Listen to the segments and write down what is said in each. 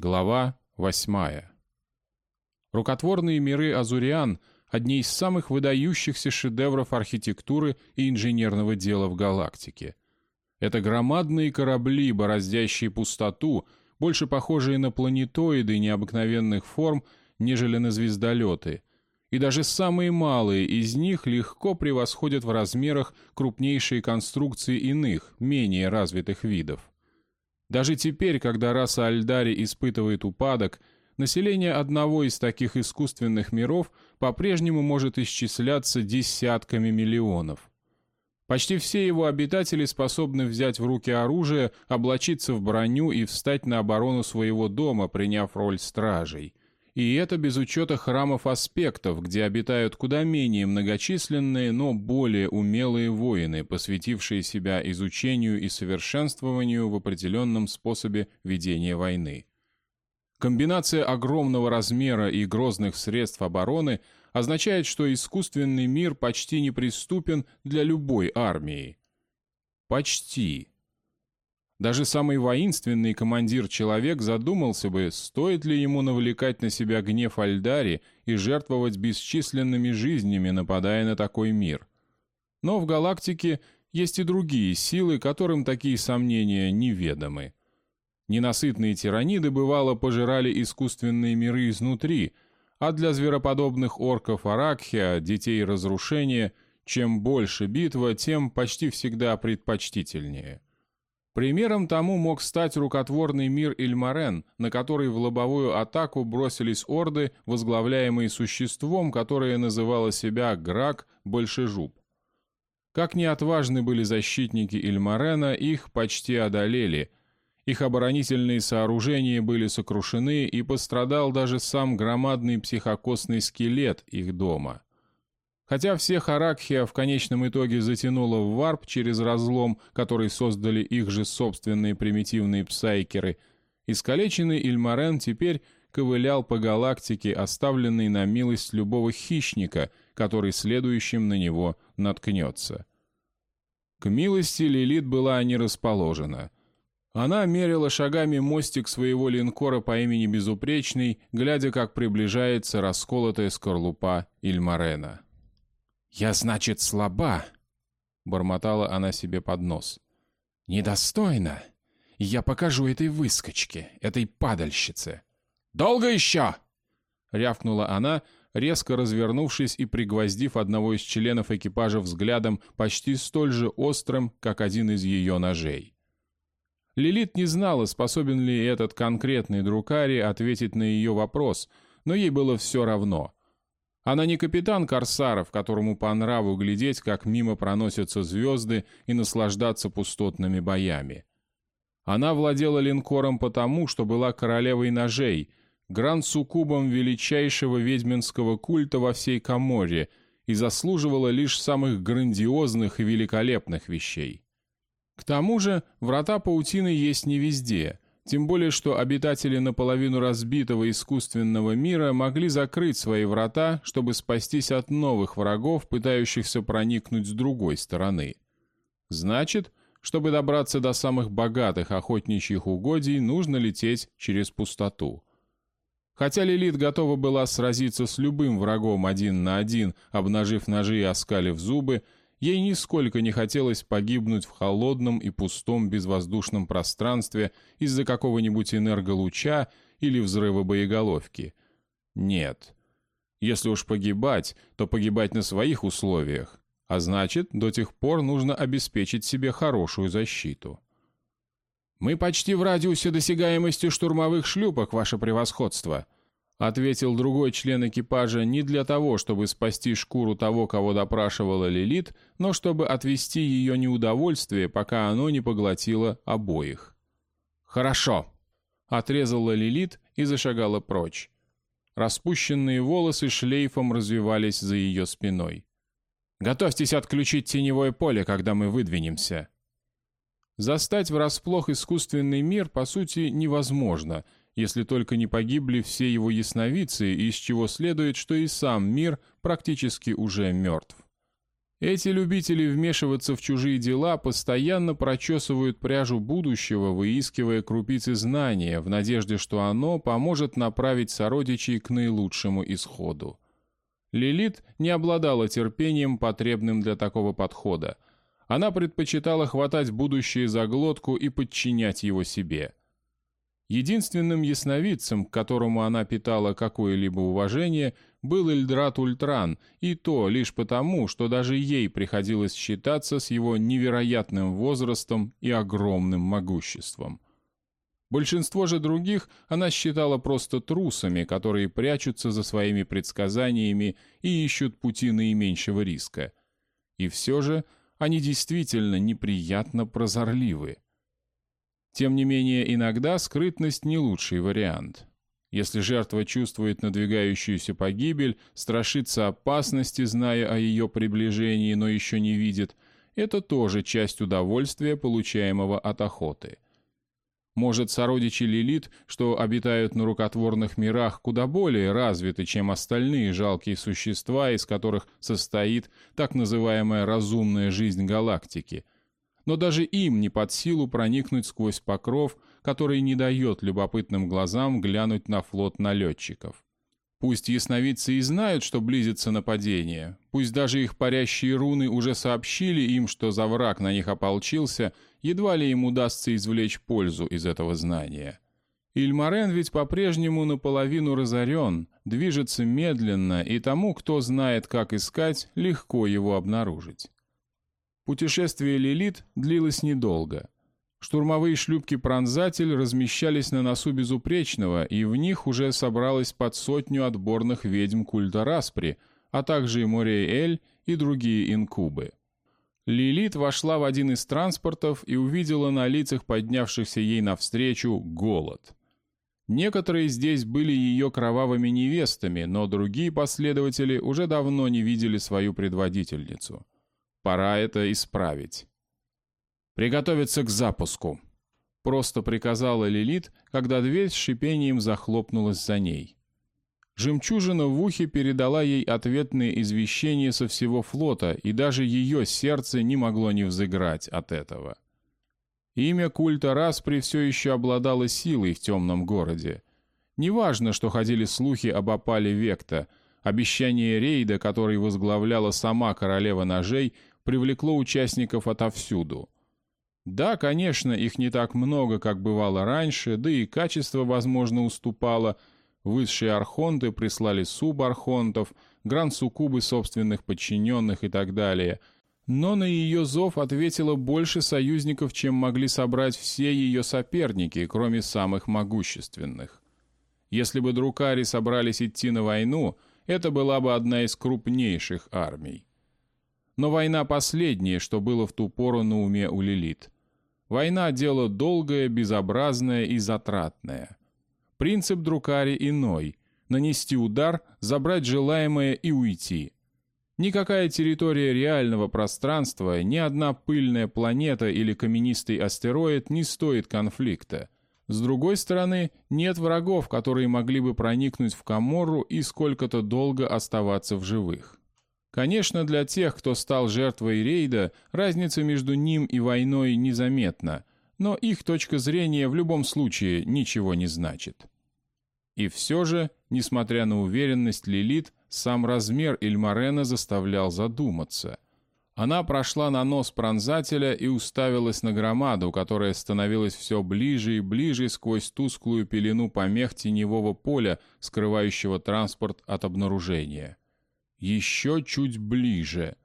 Глава 8. Рукотворные миры Азуриан – одни из самых выдающихся шедевров архитектуры и инженерного дела в галактике. Это громадные корабли, бороздящие пустоту, больше похожие на планетоиды необыкновенных форм, нежели на звездолеты – и даже самые малые из них легко превосходят в размерах крупнейшие конструкции иных, менее развитых видов. Даже теперь, когда раса Альдари испытывает упадок, население одного из таких искусственных миров по-прежнему может исчисляться десятками миллионов. Почти все его обитатели способны взять в руки оружие, облачиться в броню и встать на оборону своего дома, приняв роль стражей – и это без учета храмов аспектов, где обитают куда менее многочисленные, но более умелые воины, посвятившие себя изучению и совершенствованию в определенном способе ведения войны. Комбинация огромного размера и грозных средств обороны означает, что искусственный мир почти неприступен для любой армии. Почти. Даже самый воинственный командир-человек задумался бы, стоит ли ему навлекать на себя гнев Альдари и жертвовать бесчисленными жизнями, нападая на такой мир. Но в галактике есть и другие силы, которым такие сомнения неведомы. Ненасытные тираниды бывало пожирали искусственные миры изнутри, а для звероподобных орков Аракхия, детей разрушения, чем больше битва, тем почти всегда предпочтительнее. Примером тому мог стать рукотворный мир Ильмарен, на который в лобовую атаку бросились орды, возглавляемые существом, которое называло себя Грак Большежуб. Как неотважны были защитники Ильмарена, их почти одолели. Их оборонительные сооружения были сокрушены, и пострадал даже сам громадный психокосный скелет их дома – Хотя всех Аракхия в конечном итоге затянуло в варп через разлом, который создали их же собственные примитивные псайкеры, искалеченный Ильмарен теперь ковылял по галактике, оставленный на милость любого хищника, который следующим на него наткнется. К милости Лилит была не расположена. Она мерила шагами мостик своего линкора по имени Безупречный, глядя, как приближается расколотая скорлупа Ильмарена. «Я, значит, слаба», — бормотала она себе под нос. «Недостойно. Я покажу этой выскочке, этой падальщице». «Долго еще?» — рявкнула она, резко развернувшись и пригвоздив одного из членов экипажа взглядом почти столь же острым, как один из ее ножей. Лилит не знала, способен ли этот конкретный друкари ответить на ее вопрос, но ей было все равно — она не капитан Корсаров, которому по нраву глядеть, как мимо проносятся звезды и наслаждаться пустотными боями. Она владела линкором потому, что была королевой ножей, гранд-суккубом величайшего ведьминского культа во всей Каморре и заслуживала лишь самых грандиозных и великолепных вещей. К тому же, врата паутины есть не везде — тем более, что обитатели наполовину разбитого искусственного мира могли закрыть свои врата, чтобы спастись от новых врагов, пытающихся проникнуть с другой стороны. Значит, чтобы добраться до самых богатых охотничьих угодий, нужно лететь через пустоту. Хотя Лилит готова была сразиться с любым врагом один на один, обнажив ножи и оскалив зубы, Ей нисколько не хотелось погибнуть в холодном и пустом безвоздушном пространстве из-за какого-нибудь энерголуча или взрыва боеголовки. Нет. Если уж погибать, то погибать на своих условиях, а значит, до тех пор нужно обеспечить себе хорошую защиту. «Мы почти в радиусе досягаемости штурмовых шлюпок, ваше превосходство», ответил другой член экипажа не для того, чтобы спасти шкуру того, кого допрашивала Лилит, но чтобы отвести ее неудовольствие, пока оно не поглотило обоих. «Хорошо», — отрезала Лилит и зашагала прочь. Распущенные волосы шлейфом развивались за ее спиной. «Готовьтесь отключить теневое поле, когда мы выдвинемся». Застать врасплох искусственный мир, по сути, невозможно — если только не погибли все его ясновидцы, из чего следует, что и сам мир практически уже мертв. Эти любители вмешиваться в чужие дела постоянно прочесывают пряжу будущего, выискивая крупицы знания, в надежде, что оно поможет направить сородичей к наилучшему исходу. Лилит не обладала терпением, потребным для такого подхода. Она предпочитала хватать будущее за глотку и подчинять его себе. Единственным ясновидцем, к которому она питала какое-либо уважение, был Эльдрат Ультран, и то лишь потому, что даже ей приходилось считаться с его невероятным возрастом и огромным могуществом. Большинство же других она считала просто трусами, которые прячутся за своими предсказаниями и ищут пути наименьшего риска. И все же они действительно неприятно прозорливы. Тем не менее, иногда скрытность не лучший вариант. Если жертва чувствует надвигающуюся погибель, страшится опасности, зная о ее приближении, но еще не видит, это тоже часть удовольствия, получаемого от охоты. Может, сородичи Лилит, что обитают на рукотворных мирах, куда более развиты, чем остальные жалкие существа, из которых состоит так называемая разумная жизнь галактики – но даже им не под силу проникнуть сквозь покров, который не дает любопытным глазам глянуть на флот налетчиков. Пусть ясновидцы и знают, что близится нападение, пусть даже их парящие руны уже сообщили им, что за враг на них ополчился, едва ли им удастся извлечь пользу из этого знания. Ильмарен ведь по-прежнему наполовину разорен, движется медленно, и тому, кто знает, как искать, легко его обнаружить. Путешествие Лилит длилось недолго. Штурмовые шлюпки «Пронзатель» размещались на носу Безупречного, и в них уже собралось под сотню отборных ведьм культа Распри, а также и Морей-Эль и другие инкубы. Лилит вошла в один из транспортов и увидела на лицах поднявшихся ей навстречу голод. Некоторые здесь были ее кровавыми невестами, но другие последователи уже давно не видели свою предводительницу – Пора это исправить. «Приготовиться к запуску», — просто приказала Лилит, когда дверь с шипением захлопнулась за ней. Жемчужина в ухе передала ей ответные извещения со всего флота, и даже ее сердце не могло не взыграть от этого. Имя культа Распри все еще обладало силой в темном городе. Неважно, что ходили слухи об опале Векта, обещание рейда, который возглавляла сама королева ножей, привлекло участников отовсюду. Да, конечно, их не так много, как бывало раньше, да и качество, возможно, уступало. Высшие архонты прислали субархонтов, гранд-суккубы собственных подчиненных и так далее. Но на ее зов ответило больше союзников, чем могли собрать все ее соперники, кроме самых могущественных. Если бы друкари собрались идти на войну, это была бы одна из крупнейших армий. Но война последнее, что было в ту пору на уме у Лилит. Война – дело долгое, безобразное и затратное. Принцип Друкари иной – нанести удар, забрать желаемое и уйти. Никакая территория реального пространства, ни одна пыльная планета или каменистый астероид не стоит конфликта. С другой стороны, нет врагов, которые могли бы проникнуть в Каморру и сколько-то долго оставаться в живых. Конечно, для тех, кто стал жертвой рейда, разница между ним и войной незаметна, но их точка зрения в любом случае ничего не значит. И все же, несмотря на уверенность Лилит, сам размер Ильмарена заставлял задуматься. Она прошла на нос пронзателя и уставилась на громаду, которая становилась все ближе и ближе сквозь тусклую пелену помех теневого поля, скрывающего транспорт от обнаружения еще чуть ближе.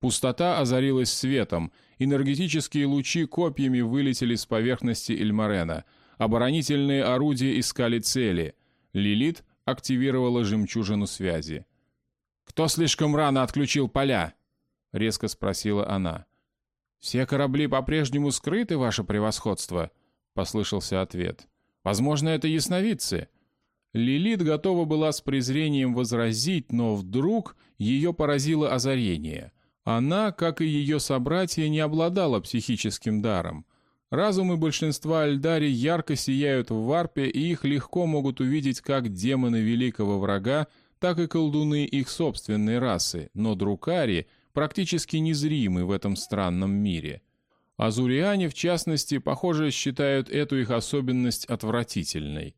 Пустота озарилась светом, энергетические лучи копьями вылетели с поверхности Эльмарена, оборонительные орудия искали цели. Лилит активировала жемчужину связи. «Кто слишком рано отключил поля?» — резко спросила она. «Все корабли по-прежнему скрыты, ваше превосходство?» — послышался ответ. «Возможно, это ясновидцы. Лилит готова была с презрением возразить, но вдруг ее поразило озарение. Она, как и ее собратья, не обладала психическим даром. Разумы большинства Альдари ярко сияют в варпе, и их легко могут увидеть как демоны великого врага, так и колдуны их собственной расы, но друкари, практически незримы в этом странном мире. Азуриане, в частности, похоже, считают эту их особенность отвратительной.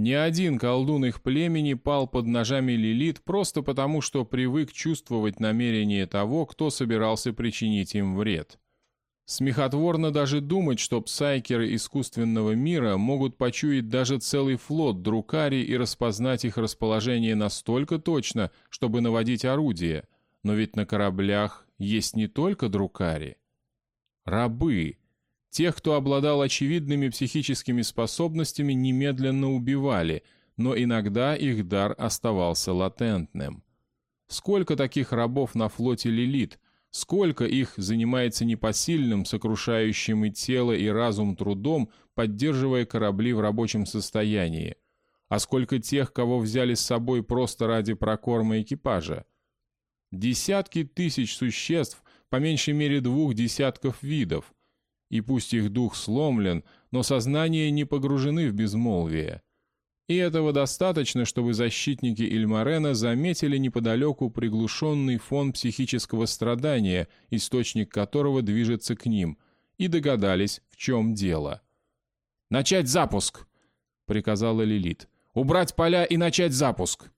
Ни один колдун их племени пал под ножами Лилит просто потому, что привык чувствовать намерение того, кто собирался причинить им вред. Смехотворно даже думать, что псайкеры искусственного мира могут почуять даже целый флот друкари и распознать их расположение настолько точно, чтобы наводить орудие. Но ведь на кораблях есть не только друкари. Рабы. Тех, кто обладал очевидными психическими способностями, немедленно убивали, но иногда их дар оставался латентным. Сколько таких рабов на флоте Лилит – Сколько их занимается непосильным, сокрушающим и тело, и разум трудом, поддерживая корабли в рабочем состоянии? А сколько тех, кого взяли с собой просто ради прокорма экипажа? Десятки тысяч существ, по меньшей мере двух десятков видов. И пусть их дух сломлен, но сознание не погружены в безмолвие. И этого достаточно, чтобы защитники Ильмарена заметили неподалеку приглушенный фон психического страдания, источник которого движется к ним, и догадались, в чем дело. «Начать запуск!» — приказала Лилит. «Убрать поля и начать запуск!»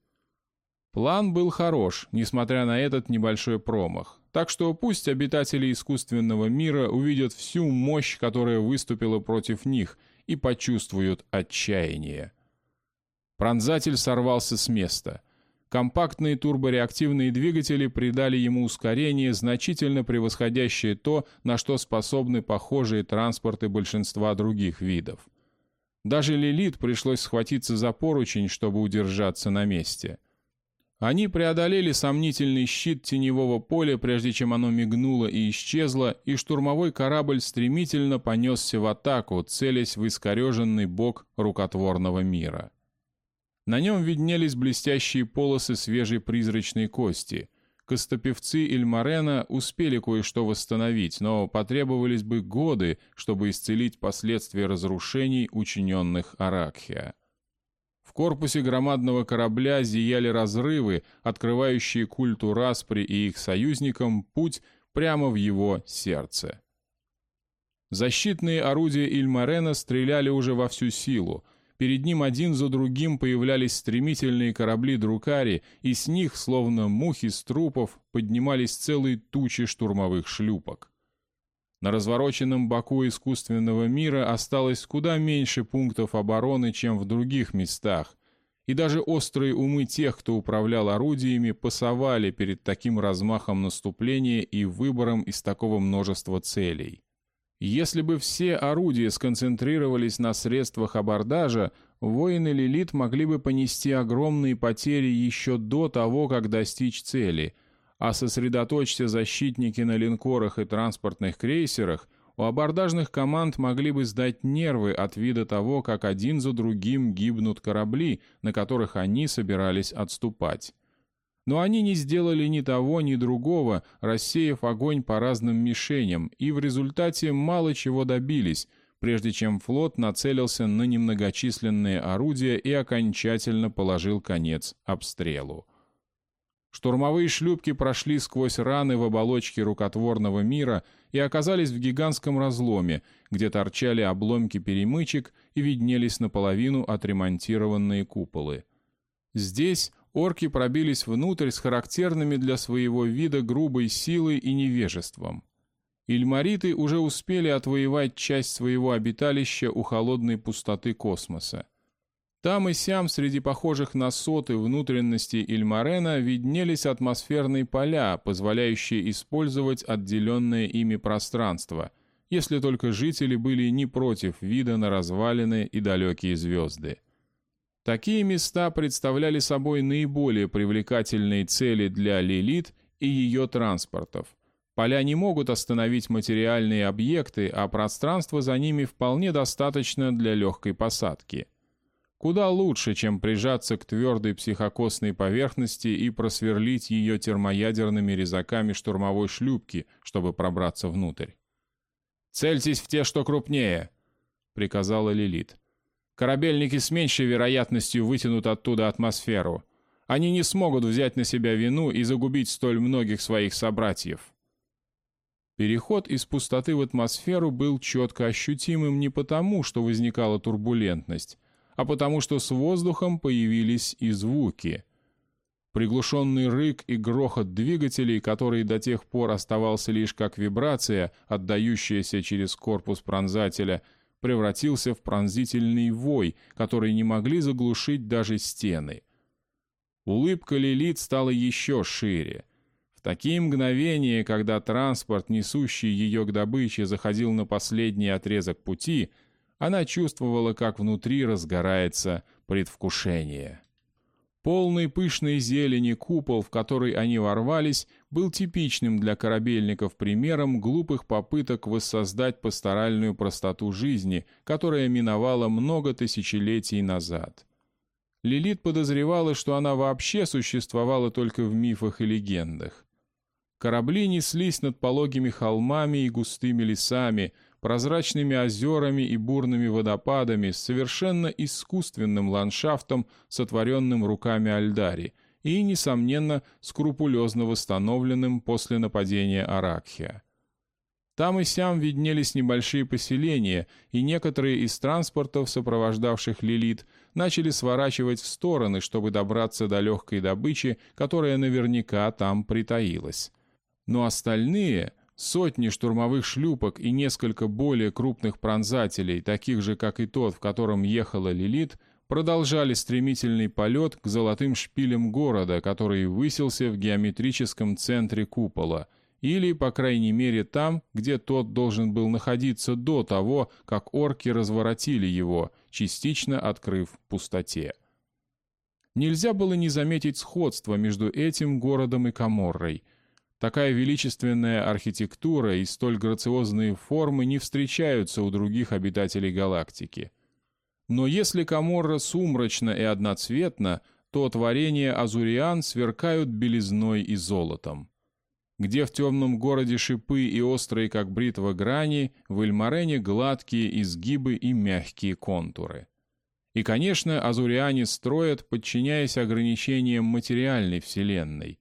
План был хорош, несмотря на этот небольшой промах. Так что пусть обитатели искусственного мира увидят всю мощь, которая выступила против них, и почувствуют отчаяние. Пронзатель сорвался с места. Компактные турбореактивные двигатели придали ему ускорение, значительно превосходящее то, на что способны похожие транспорты большинства других видов. Даже Лилит пришлось схватиться за поручень, чтобы удержаться на месте. Они преодолели сомнительный щит теневого поля, прежде чем оно мигнуло и исчезло, и штурмовой корабль стремительно понесся в атаку, целясь в искореженный бок рукотворного мира. На нем виднелись блестящие полосы свежей призрачной кости. Костопевцы Ильмарена успели кое-что восстановить, но потребовались бы годы, чтобы исцелить последствия разрушений, учиненных Аракхия. В корпусе громадного корабля зияли разрывы, открывающие культу Распри и их союзникам путь прямо в его сердце. Защитные орудия Ильмарена стреляли уже во всю силу, Перед ним один за другим появлялись стремительные корабли Друкари, и с них, словно мухи с трупов, поднимались целые тучи штурмовых шлюпок. На развороченном боку искусственного мира осталось куда меньше пунктов обороны, чем в других местах, и даже острые умы тех, кто управлял орудиями, пасовали перед таким размахом наступления и выбором из такого множества целей. Если бы все орудия сконцентрировались на средствах абордажа, воины Лилит могли бы понести огромные потери еще до того, как достичь цели, а сосредоточься защитники на линкорах и транспортных крейсерах, у абордажных команд могли бы сдать нервы от вида того, как один за другим гибнут корабли, на которых они собирались отступать. Но они не сделали ни того, ни другого, рассеяв огонь по разным мишеням, и в результате мало чего добились, прежде чем флот нацелился на немногочисленные орудия и окончательно положил конец обстрелу. Штурмовые шлюпки прошли сквозь раны в оболочке рукотворного мира и оказались в гигантском разломе, где торчали обломки перемычек и виднелись наполовину отремонтированные куполы. Здесь орки пробились внутрь с характерными для своего вида грубой силой и невежеством. Ильмариты уже успели отвоевать часть своего обиталища у холодной пустоты космоса. Там и сям среди похожих на соты внутренностей Ильмарена виднелись атмосферные поля, позволяющие использовать отделенное ими пространство, если только жители были не против вида на развалины и далекие звезды. Такие места представляли собой наиболее привлекательные цели для Лилит и ее транспортов. Поля не могут остановить материальные объекты, а пространство за ними вполне достаточно для легкой посадки. Куда лучше, чем прижаться к твердой психокосной поверхности и просверлить ее термоядерными резаками штурмовой шлюпки, чтобы пробраться внутрь. «Цельтесь в те, что крупнее», — приказала Лилит. Корабельники с меньшей вероятностью вытянут оттуда атмосферу. Они не смогут взять на себя вину и загубить столь многих своих собратьев. Переход из пустоты в атмосферу был четко ощутимым не потому, что возникала турбулентность, а потому что с воздухом появились и звуки. Приглушенный рык и грохот двигателей, который до тех пор оставался лишь как вибрация, отдающаяся через корпус пронзателя, превратился в пронзительный вой, который не могли заглушить даже стены. Улыбка Лилит стала еще шире. В такие мгновения, когда транспорт, несущий ее к добыче, заходил на последний отрезок пути — она чувствовала, как внутри разгорается предвкушение. Полный пышной зелени купол, в который они ворвались, был типичным для корабельников примером глупых попыток воссоздать пасторальную простоту жизни, которая миновала много тысячелетий назад. Лилит подозревала, что она вообще существовала только в мифах и легендах. Корабли неслись над пологими холмами и густыми лесами, прозрачными озерами и бурными водопадами с совершенно искусственным ландшафтом, сотворенным руками Альдари, и, несомненно, скрупулезно восстановленным после нападения Аракхия. Там и сям виднелись небольшие поселения, и некоторые из транспортов, сопровождавших Лилит, начали сворачивать в стороны, чтобы добраться до легкой добычи, которая наверняка там притаилась. Но остальные, Сотни штурмовых шлюпок и несколько более крупных пронзателей, таких же, как и тот, в котором ехала Лилит, продолжали стремительный полет к золотым шпилям города, который высился в геометрическом центре купола, или, по крайней мере, там, где тот должен был находиться до того, как орки разворотили его, частично открыв пустоте. Нельзя было не заметить сходства между этим городом и Каморрой – Такая величественная архитектура и столь грациозные формы не встречаются у других обитателей галактики. Но если Каморра сумрачна и одноцветна, то творения Азуриан сверкают белизной и золотом. Где в темном городе шипы и острые, как бритва, грани, в Эльмарене гладкие изгибы и мягкие контуры. И, конечно, азуриане строят, подчиняясь ограничениям материальной вселенной.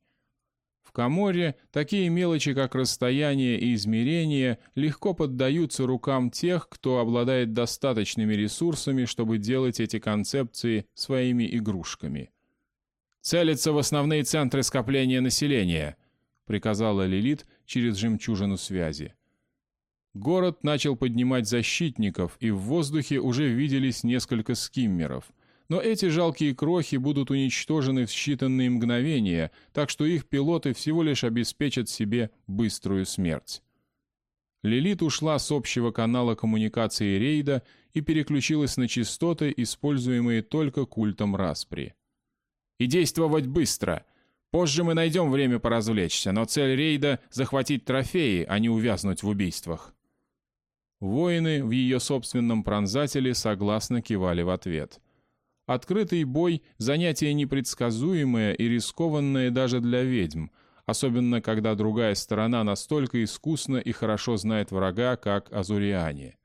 В Каморе такие мелочи, как расстояние и измерение, легко поддаются рукам тех, кто обладает достаточными ресурсами, чтобы делать эти концепции своими игрушками. «Целиться в основные центры скопления населения», — приказала Лилит через жемчужину связи. Город начал поднимать защитников, и в воздухе уже виделись несколько скиммеров — но эти жалкие крохи будут уничтожены в считанные мгновения, так что их пилоты всего лишь обеспечат себе быструю смерть. Лилит ушла с общего канала коммуникации рейда и переключилась на частоты, используемые только культом Распри. «И действовать быстро!» Позже мы найдем время поразвлечься, но цель рейда — захватить трофеи, а не увязнуть в убийствах». Воины в ее собственном пронзателе согласно кивали в ответ. Открытый бой – занятие непредсказуемое и рискованное даже для ведьм, особенно когда другая сторона настолько искусно и хорошо знает врага, как азуриане.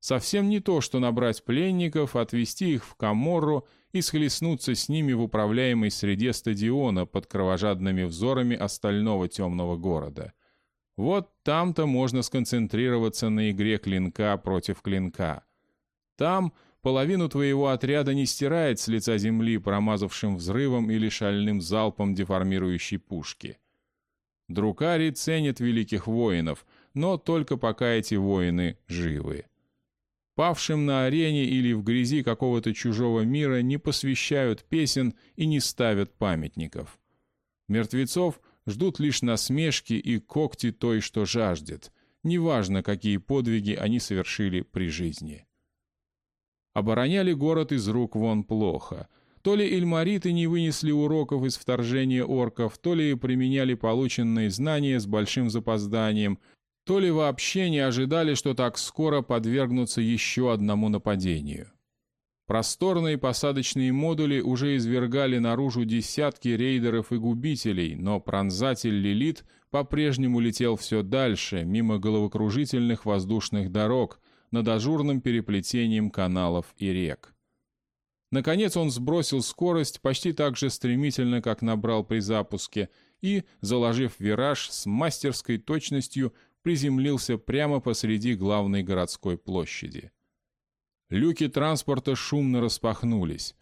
Совсем не то, что набрать пленников, отвести их в Каморру и схлестнуться с ними в управляемой среде стадиона под кровожадными взорами остального темного города. Вот там-то можно сконцентрироваться на игре клинка против клинка. Там – половину твоего отряда не стирает с лица земли промазавшим взрывом или шальным залпом деформирующей пушки. Друкари ценит великих воинов, но только пока эти воины живы. Павшим на арене или в грязи какого-то чужого мира не посвящают песен и не ставят памятников. Мертвецов ждут лишь насмешки и когти той, что жаждет, неважно, какие подвиги они совершили при жизни. Обороняли город из рук вон плохо. То ли эльмариты не вынесли уроков из вторжения орков, то ли применяли полученные знания с большим запозданием, то ли вообще не ожидали, что так скоро подвергнутся еще одному нападению. Просторные посадочные модули уже извергали наружу десятки рейдеров и губителей, но пронзатель Лилит по-прежнему летел все дальше, мимо головокружительных воздушных дорог, над ажурным переплетением каналов и рек. Наконец он сбросил скорость почти так же стремительно, как набрал при запуске, и, заложив вираж, с мастерской точностью приземлился прямо посреди главной городской площади. Люки транспорта шумно распахнулись.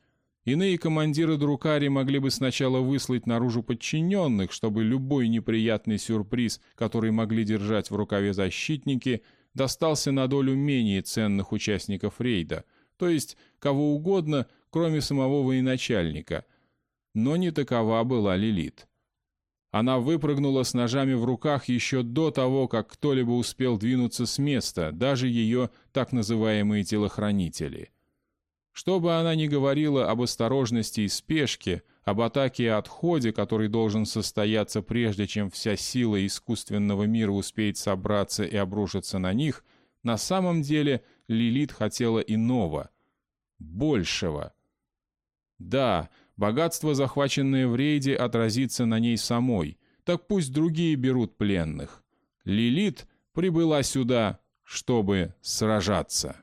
Иные командиры Друкари могли бы сначала выслать наружу подчиненных, чтобы любой неприятный сюрприз, который могли держать в рукаве защитники, достался на долю менее ценных участников рейда, то есть кого угодно, кроме самого военачальника. Но не такова была Лилит. Она выпрыгнула с ножами в руках еще до того, как кто-либо успел двинуться с места, даже ее так называемые телохранители. Что бы она ни говорила об осторожности и спешке, об атаке и отходе, который должен состояться прежде, чем вся сила искусственного мира успеет собраться и обрушиться на них, на самом деле Лилит хотела иного, большего. Да, Богатство, захваченное в рейде, отразится на ней самой. Так пусть другие берут пленных. Лилит прибыла сюда, чтобы сражаться.